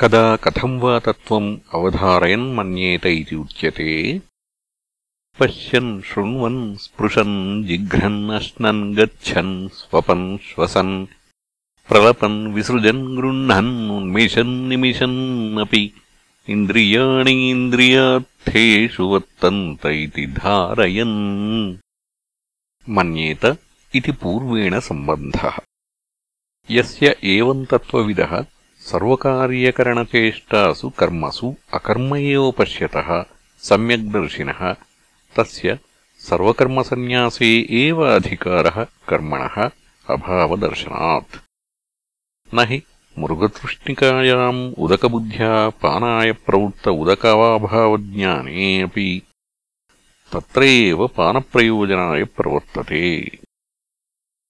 कदा कथम् वा तत्त्वम् अवधारयन्मन्येत इति उच्यते? पश्यन् शृण्वन् स्पृशन् जिघ्रन् अश्नन् गच्छन् स्वपन् श्वसन् प्रलपन् विसृजन् गृह्णन् उन्मिषन् निमिषन्नपि इन्द्रियाणीन्द्रियार्थेषु वर्तन्त इति धारयन्। मन्येत इति पूर्वेण सम्बन्धः। यस्य एवम् तत्त्वविदः सर्वकार्यकरणचेष्टासु कर्मसु अकर्म एव पश्यतः सम्यग्दर्शिनः तस्य सर्वकर्मसन्न्यासे एव अधिकारः कर्मणः अभावदर्शनात् न हि मृगतृष्णिकायाम् उदकबुद्ध्या पानाय प्रवृत्त उदकाभावज्ञाने अपि तत्र एव पानप्रयोजनाय प्रवर्तते